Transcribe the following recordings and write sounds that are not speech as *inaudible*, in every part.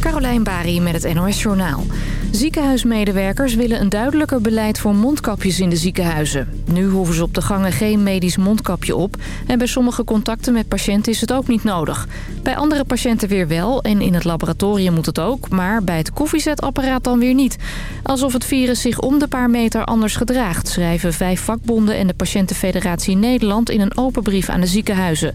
Carolijn Bari met het NOS Journaal. Ziekenhuismedewerkers willen een duidelijker beleid voor mondkapjes in de ziekenhuizen. Nu hoeven ze op de gangen geen medisch mondkapje op... en bij sommige contacten met patiënten is het ook niet nodig. Bij andere patiënten weer wel en in het laboratorium moet het ook... maar bij het koffiezetapparaat dan weer niet. Alsof het virus zich om de paar meter anders gedraagt... schrijven vijf vakbonden en de Patiëntenfederatie Nederland... in een open brief aan de ziekenhuizen.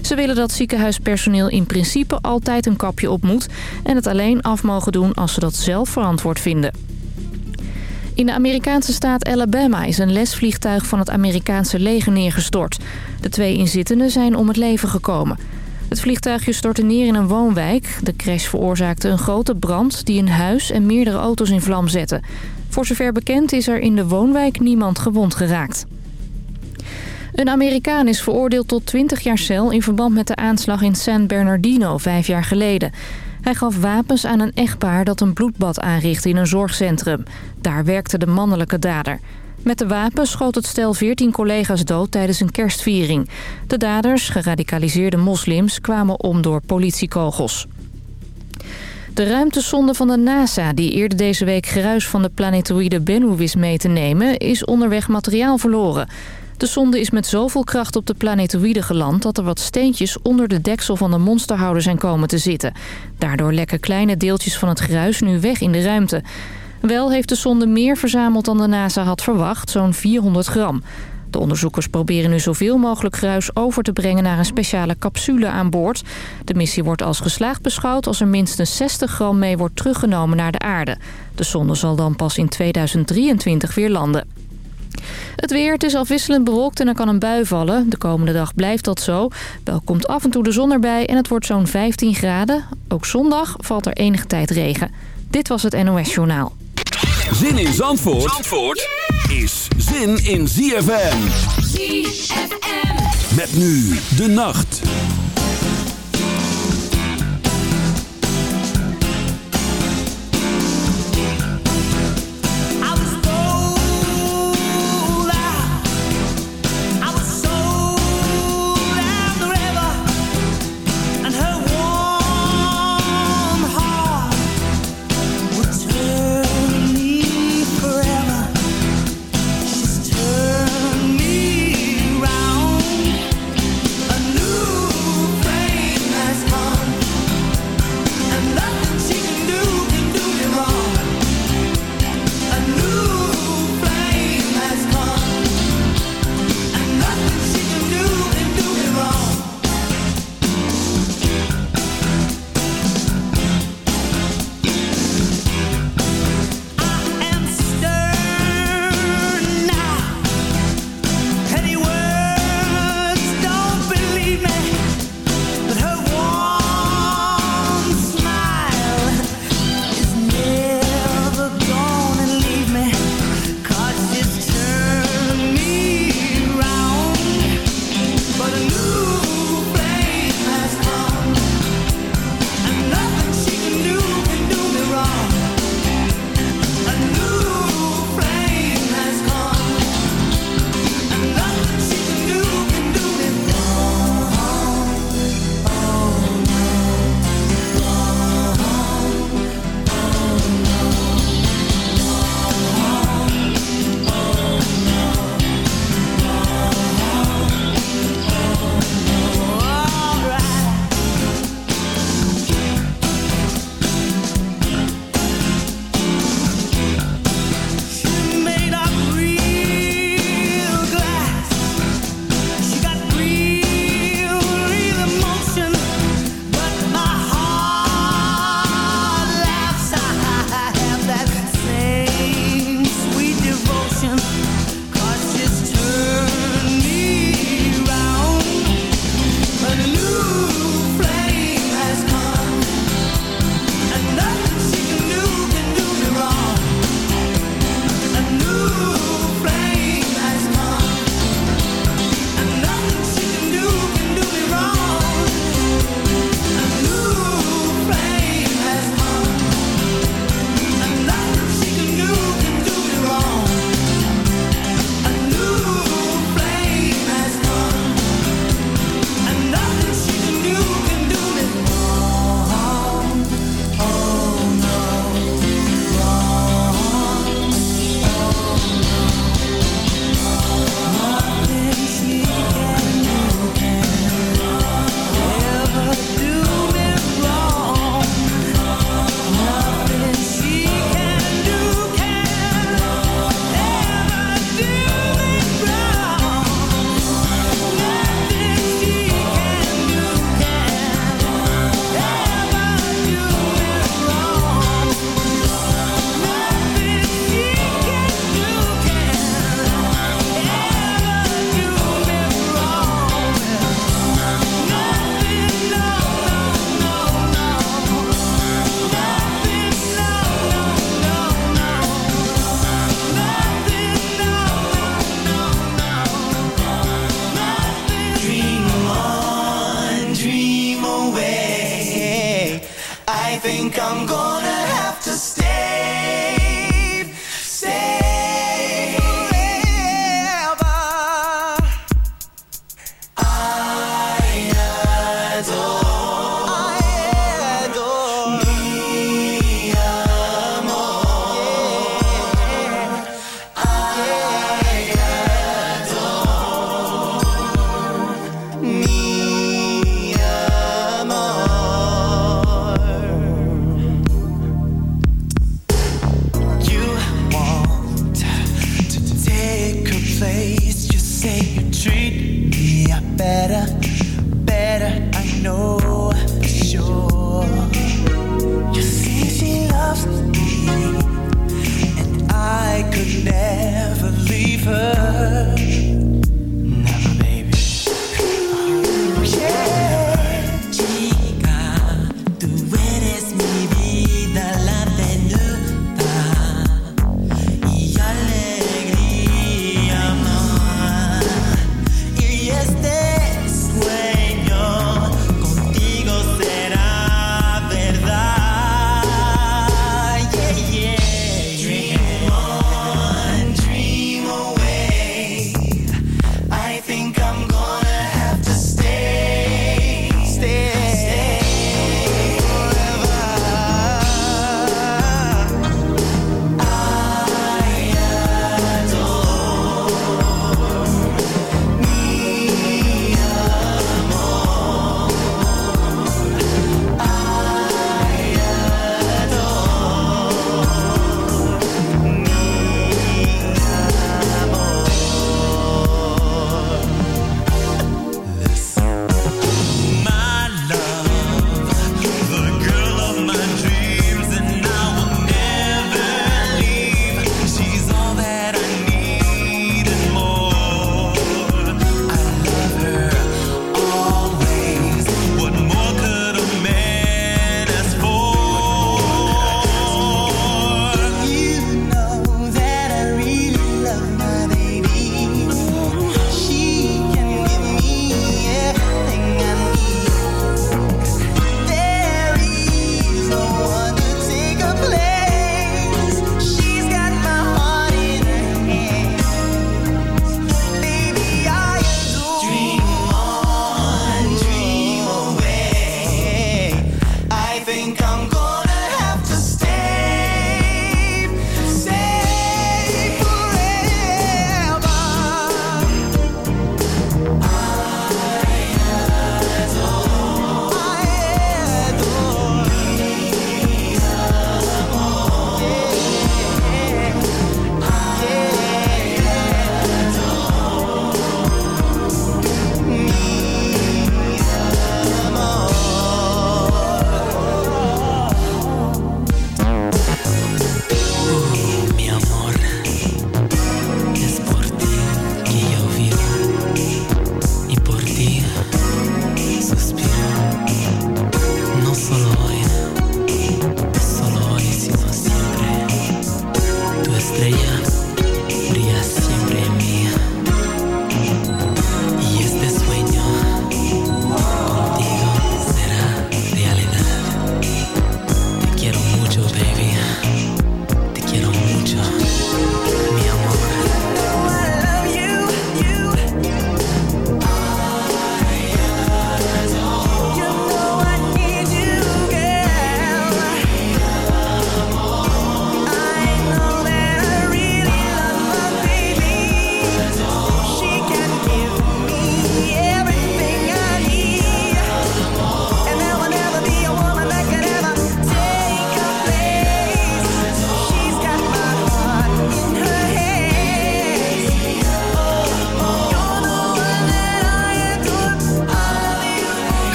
Ze willen dat ziekenhuispersoneel in principe altijd een kapje op moet... en het alleen af mogen doen als ze dat zelf verantwoord In de Amerikaanse staat Alabama is een lesvliegtuig van het Amerikaanse leger neergestort. De twee inzittenden zijn om het leven gekomen. Het vliegtuigje stortte neer in een woonwijk. De crash veroorzaakte een grote brand die een huis en meerdere auto's in vlam zette. Voor zover bekend is er in de woonwijk niemand gewond geraakt. Een Amerikaan is veroordeeld tot 20 jaar cel in verband met de aanslag in San Bernardino vijf jaar geleden. Hij gaf wapens aan een echtpaar dat een bloedbad aanrichtte in een zorgcentrum. Daar werkte de mannelijke dader. Met de wapens schoot het stel 14 collega's dood tijdens een kerstviering. De daders, geradicaliseerde moslims, kwamen om door politiekogels. De ruimtesonde van de NASA, die eerder deze week gruis van de planetoïde Bennu wist mee te nemen, is onderweg materiaal verloren. De sonde is met zoveel kracht op de planetoïde geland... dat er wat steentjes onder de deksel van de monsterhouder zijn komen te zitten. Daardoor lekken kleine deeltjes van het gruis nu weg in de ruimte. Wel heeft de sonde meer verzameld dan de NASA had verwacht, zo'n 400 gram. De onderzoekers proberen nu zoveel mogelijk gruis over te brengen naar een speciale capsule aan boord. De missie wordt als geslaagd beschouwd als er minstens 60 gram mee wordt teruggenomen naar de aarde. De sonde zal dan pas in 2023 weer landen. Het weer, het is afwisselend bewolkt en er kan een bui vallen. De komende dag blijft dat zo. Wel komt af en toe de zon erbij en het wordt zo'n 15 graden. Ook zondag valt er enige tijd regen. Dit was het NOS Journaal. Zin in Zandvoort, Zandvoort is zin in ZFM. ZFM. Met nu de nacht.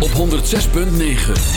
Op 106.9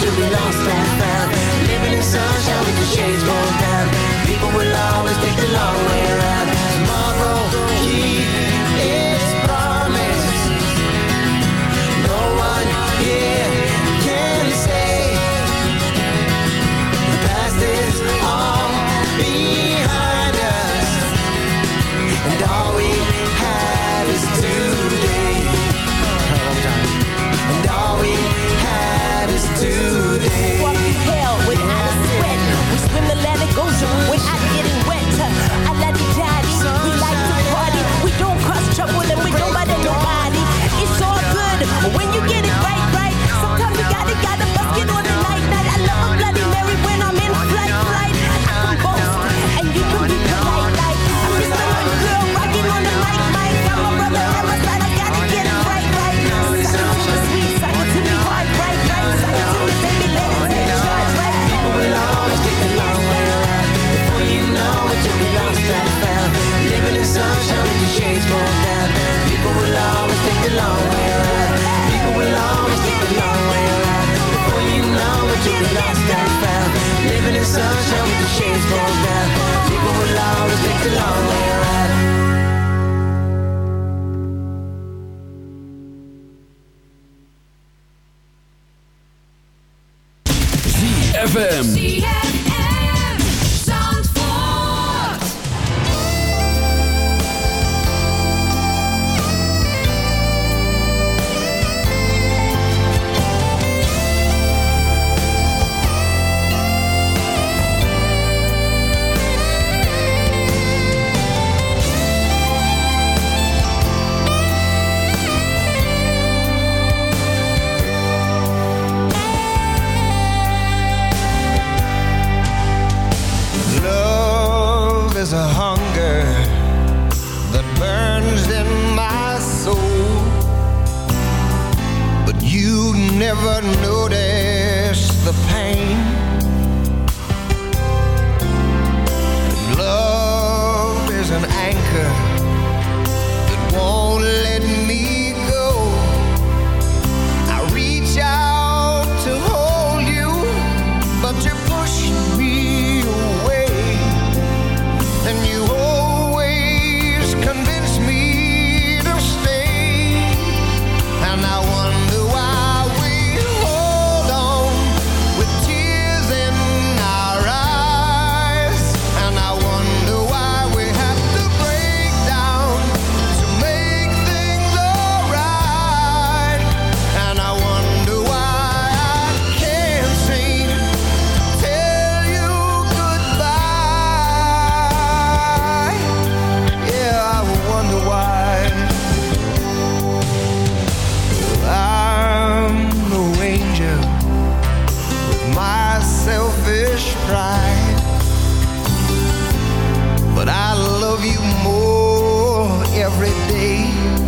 to be lost and found, living in sunshine. ZFM. my selfish pride. But I love you more every day.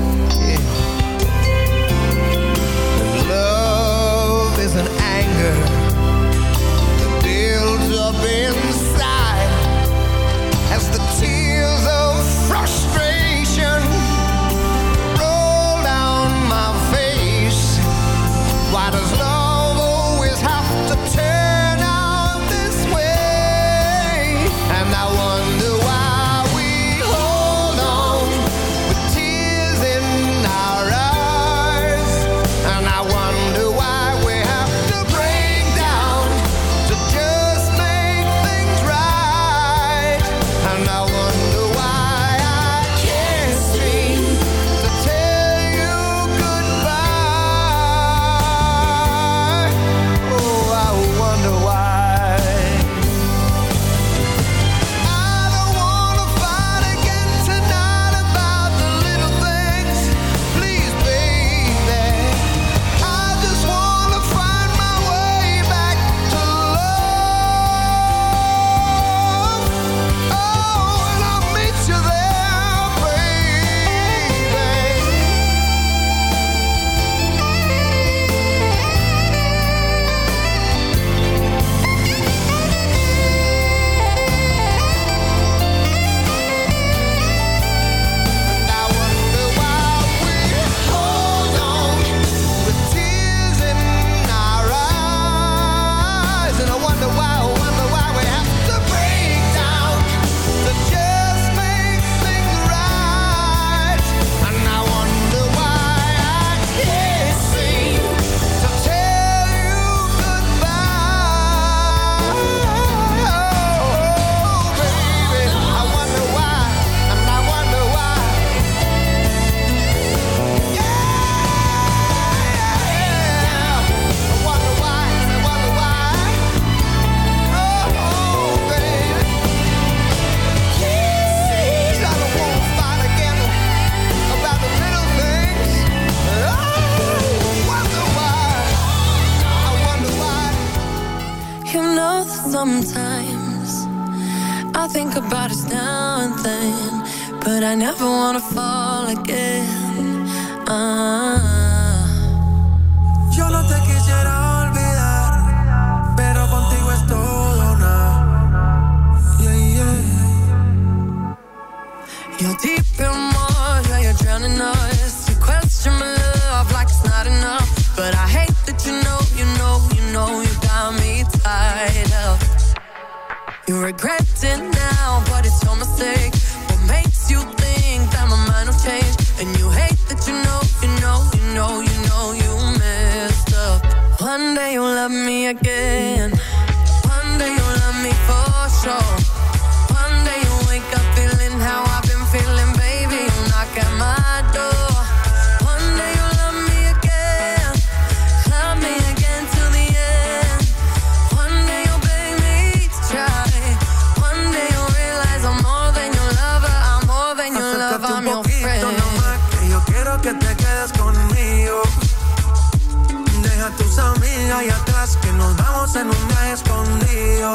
escondido.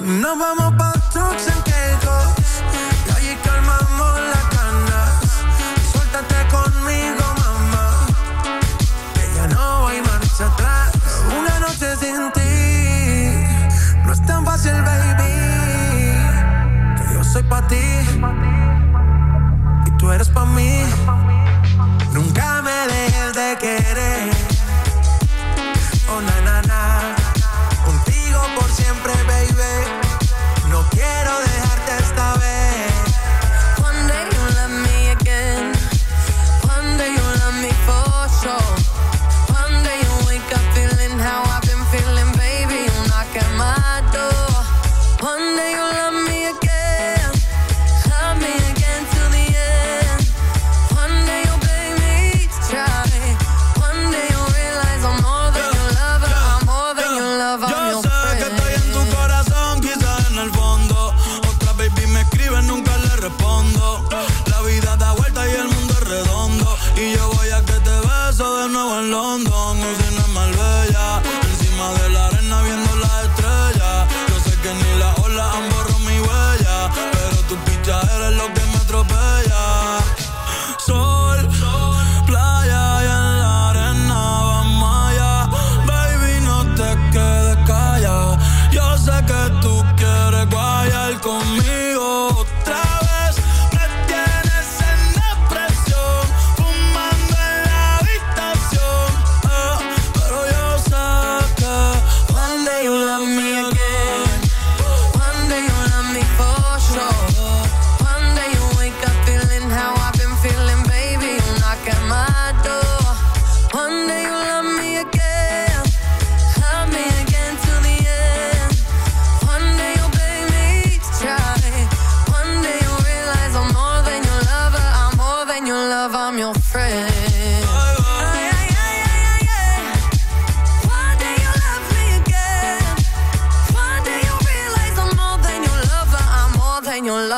Nos vamos pa' trucks en que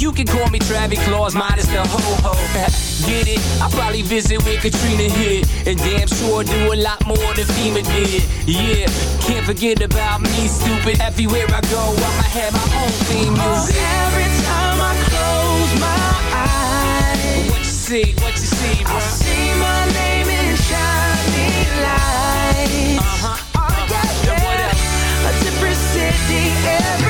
you can call me Travis Claus, minus the ho ho. Get it? I probably visit where Katrina hit, and damn sure do a lot more than FEMA did. Yeah, can't forget about me, stupid. Everywhere I go, I'ma have my own theme music. Every time I close my eyes, What you see? What you see, bro? I see my name in shining lights. Uh-huh. Oh, yeah, And what yeah. else? A different city every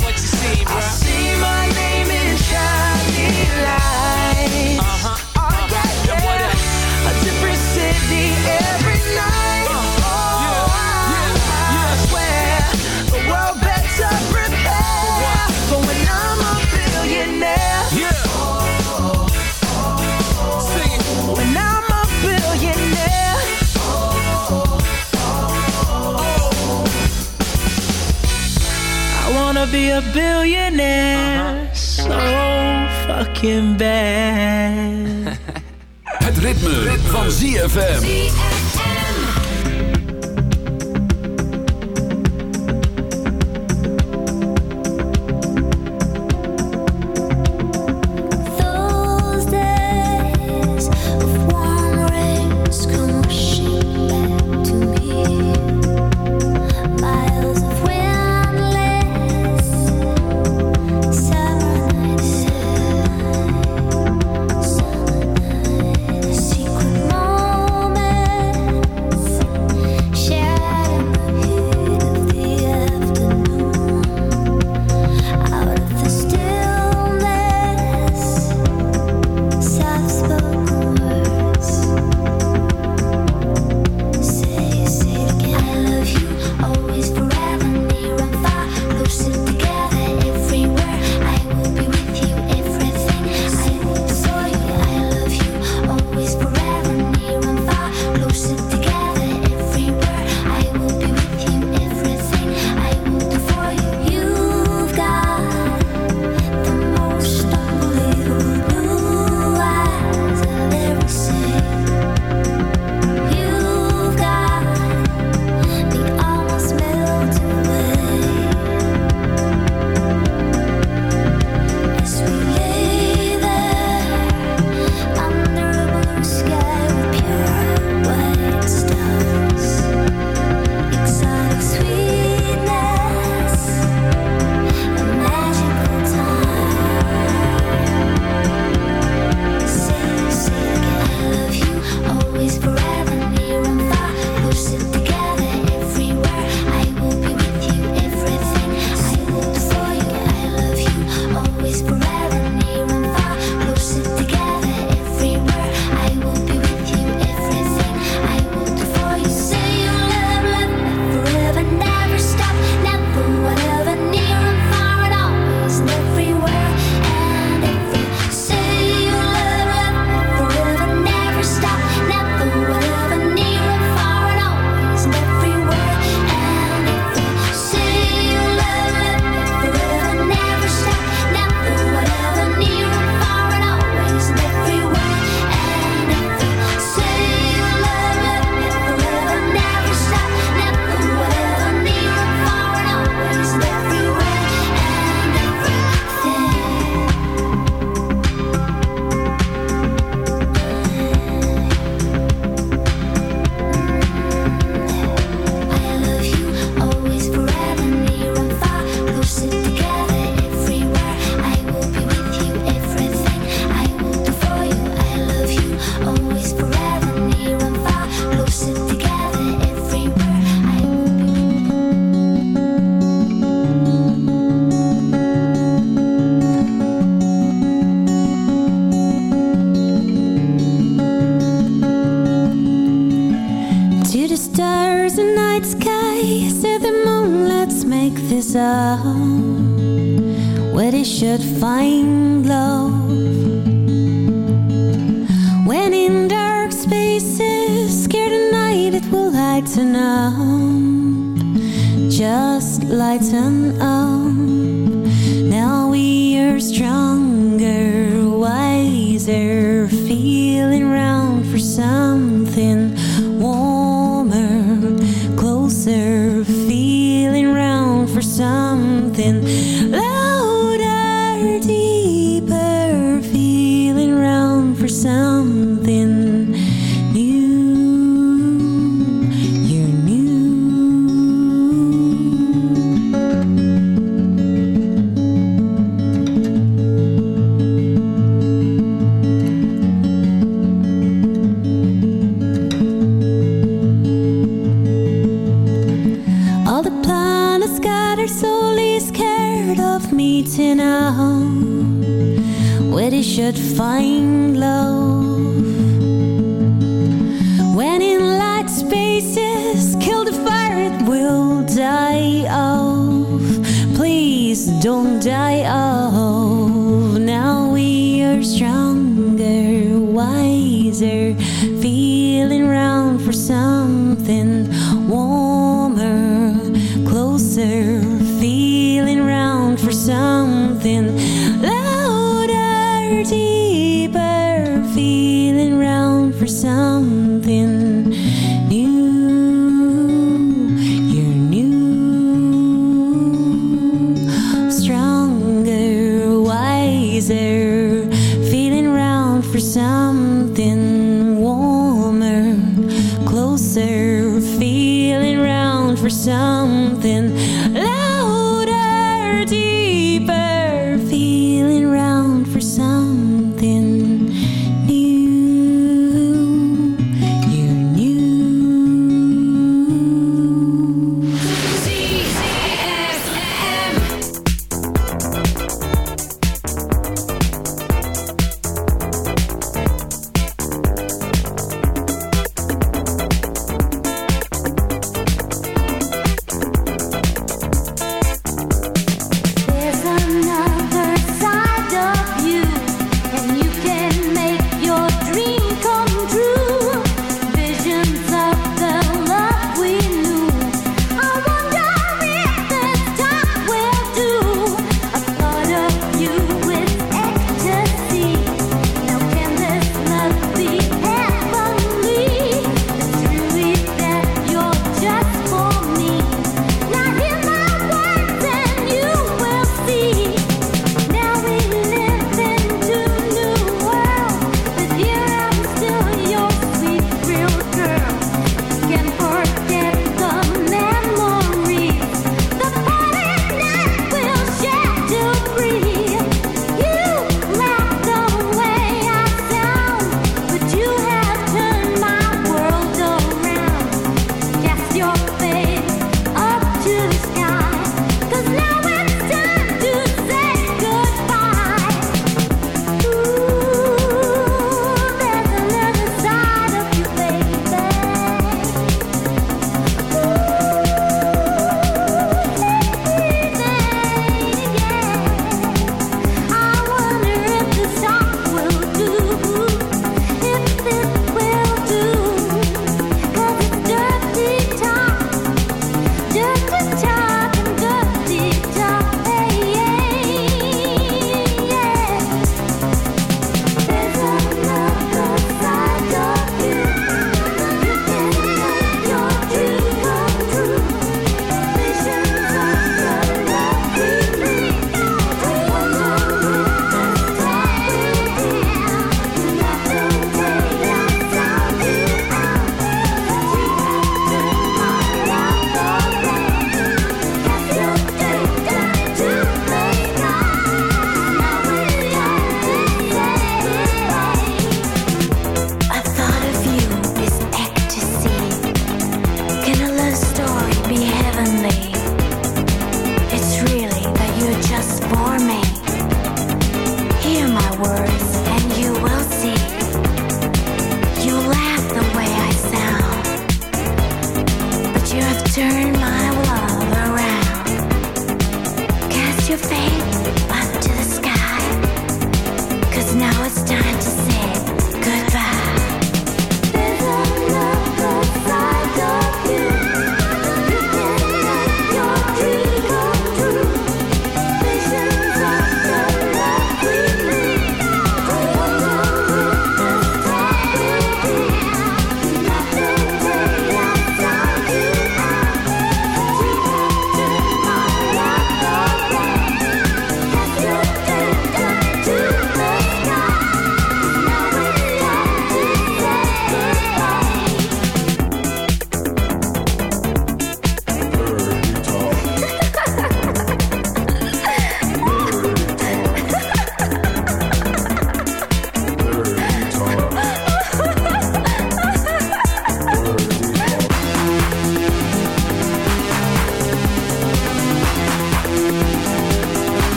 Be a billionaire so fucking bad. *laughs* Het ritme, van ZFM.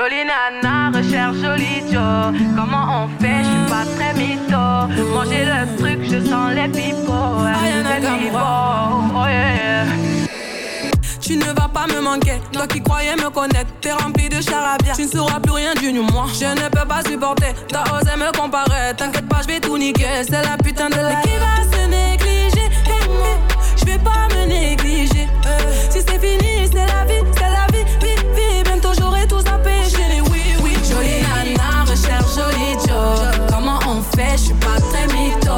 Jolie nana, recherche joli Joe. Comment on fait, je suis pas très mytho. Manger le truc, je sens les. Les pipeaux, oh yeah. Tu ne vas pas me manquer, toi qui croyais me connaître, t'es rempli de charabia. Tu ne sauras plus rien du moi. Je ne peux pas supporter, t'as osé me comparer. T'inquiète pas, je vais tout niquer, c'est la putain de la. Qui va se négliger? Je vais pas me négliger. Euh, si c'est fini, c'est la vie, je suis pas très mytho.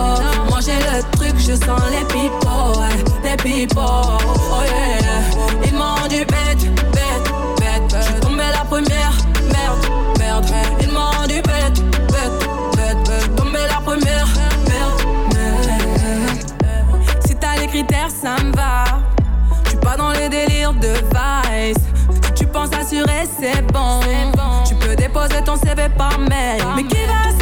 Manger le truc, je sens les ouais, Les pipeaux, oh yeah. Ils m'ont dit bête, bête, bête. Je suis tombée la première, merde, merde. Ils m'ont dit bête, bête, bête. Je la première, merde, merde. Si t'as les critères, ça me va. Suis pas dans les délires de vice. Tu penses assurer, c'est bon. Tu peux déposer ton CV par mail. Mais qui va